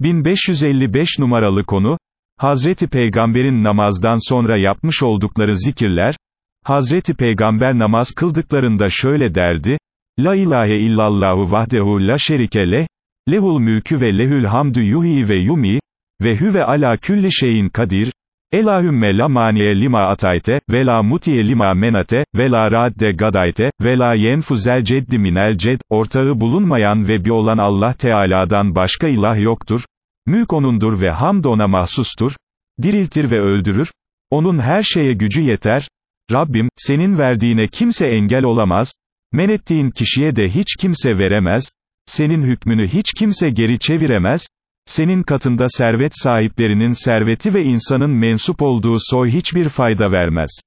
1555 numaralı konu, Hazreti Peygamber'in namazdan sonra yapmış oldukları zikirler, Hazreti Peygamber namaz kıldıklarında şöyle derdi, La ilahe illallahu vahdehu la şerike leh, lehul mülkü ve lehül hamdü yuhi ve yumi, ve hüve ala külli şeyin kadir, Elahümme la maniye lima atayte, ve la mutiye lima menate, ve la radde gadayte, ve la yenfuzel ceddi minel ced, ortağı bulunmayan ve bir olan Allah Teala'dan başka ilah yoktur, mülk onundur ve hamd ona mahsustur, diriltir ve öldürür, onun her şeye gücü yeter, Rabbim, senin verdiğine kimse engel olamaz, men ettiğin kişiye de hiç kimse veremez, senin hükmünü hiç kimse geri çeviremez, senin katında servet sahiplerinin serveti ve insanın mensup olduğu soy hiçbir fayda vermez.